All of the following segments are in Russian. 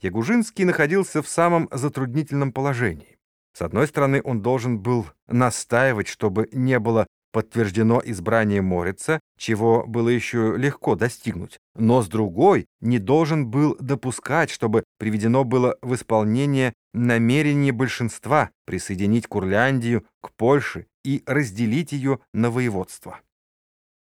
Ягужинский находился в самом затруднительном положении. С одной стороны, он должен был настаивать, чтобы не было подтверждено избрание Морица, чего было еще легко достигнуть, но с другой не должен был допускать, чтобы приведено было в исполнение намерение большинства присоединить Курляндию к Польше и разделить ее на воеводство.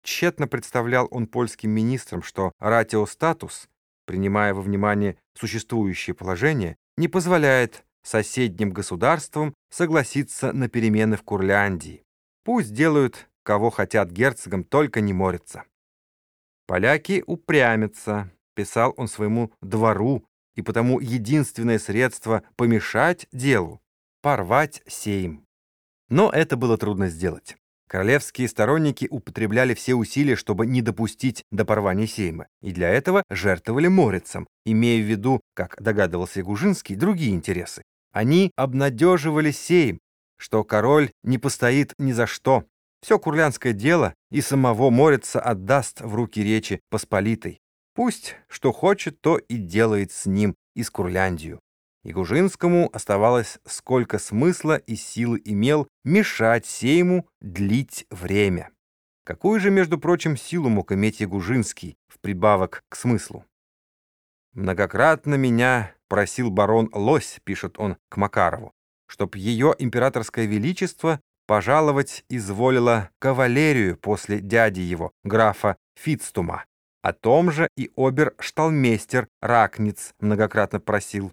Тщетно представлял он польским министрам, что ратиостатус, принимая во внимание существующее положение, не позволяет соседним государствам согласиться на перемены в Курляндии. Пусть делают, кого хотят герцогом, только не морятся. Поляки упрямятся, писал он своему двору, и потому единственное средство помешать делу — порвать сейм. Но это было трудно сделать. Королевские сторонники употребляли все усилия, чтобы не допустить до порвания сейма, и для этого жертвовали морицам, имея в виду, как догадывался Гужинский, другие интересы. Они обнадеживали сейм, что король не постоит ни за что. Все курлянское дело и самого Морица отдаст в руки Речи Посполитой. Пусть что хочет, то и делает с ним и с Курляндию. И Гужинскому оставалось сколько смысла и силы имел мешать сейму длить время. Какую же, между прочим, силу мог иметь Ягужинский в прибавок к смыслу? Многократно меня просил барон Лось, пишет он к Макарову, чтоб ее императорское величество пожаловать изволило кавалерию после дяди его, графа Фицтума. О том же и обер-шталмейстер Ракниц многократно просил.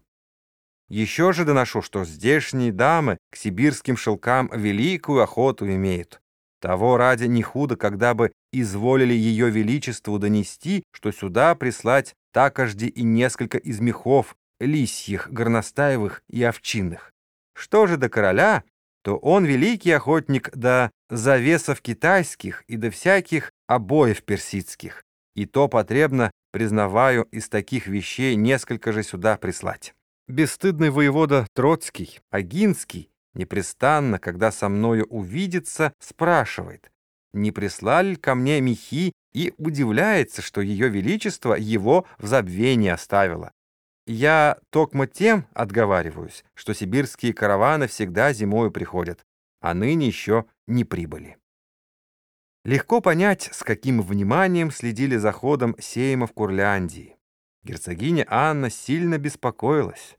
Еще же доношу, что здешние дамы к сибирским шелкам великую охоту имеют. Того ради не худо, когда бы изволили ее величеству донести, что сюда прислать такожди и несколько из мехов, лисьих, горностаевых и овчинных. Что же до короля, то он великий охотник до завесов китайских и до всяких обоев персидских, и то потребно, признаваю, из таких вещей несколько же сюда прислать. Бесстыдный воевода Троцкий, Агинский, непрестанно, когда со мною увидится, спрашивает, не прислали ко мне мехи и удивляется, что ее величество его в забвении оставило. Я токмо тем отговариваюсь, что сибирские караваны всегда зимою приходят, а ныне еще не прибыли. Легко понять, с каким вниманием следили за ходом Сейма в Курляндии. Герцогиня Анна сильно беспокоилась.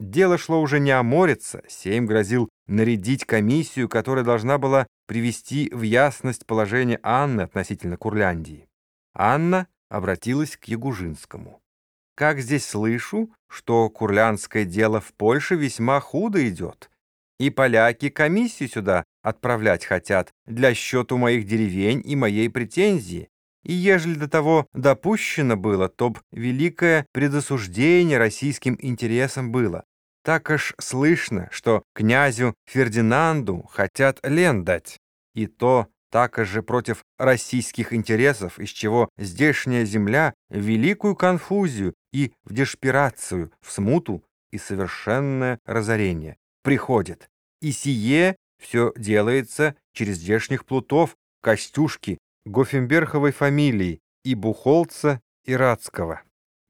Дело шло уже не о Морице, Сейм грозил нарядить комиссию, которая должна была привести в ясность положение Анны относительно Курляндии. Анна обратилась к Ягужинскому. Как здесь слышу, что курлянское дело в Польше весьма худо идет, и поляки комиссию сюда отправлять хотят для счету моих деревень и моей претензии. И ежели до того допущено было, то б великое предосуждение российским интересам было. Так аж слышно, что князю Фердинанду хотят лен дать. И то так же против российских интересов, из чего здешняя земля великую конфузию и в дешпирацию, в смуту и совершенное разорение приходит. И сие все делается через здешних плутов, Костюшки, Гофенберховой фамилии и Бухолца и Радского,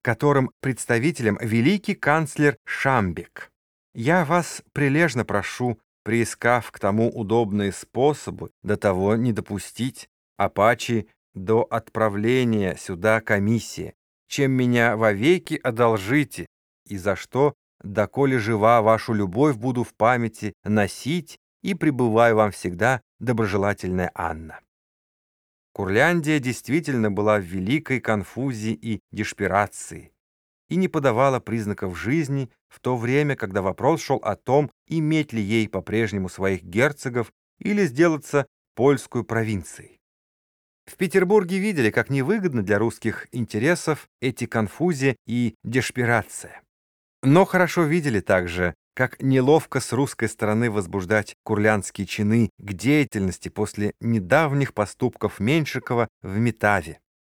которым представителем великий канцлер Шамбек. Я вас прилежно прошу приискав к тому удобные способы, до того не допустить, апачи до отправления сюда комиссии, чем меня вовеки одолжите, и за что, доколе жива вашу любовь буду в памяти носить и пребываю вам всегда доброжелательная Анна. Курляндия действительно была в великой конфузии и дешпирации и не подавала признаков жизни в то время, когда вопрос шел о том, иметь ли ей по-прежнему своих герцогов или сделаться польскую провинцией. В Петербурге видели, как невыгодно для русских интересов эти конфузия и дешпирация. Но хорошо видели также, как неловко с русской стороны возбуждать курлянские чины к деятельности после недавних поступков Меньшикова в Метаве.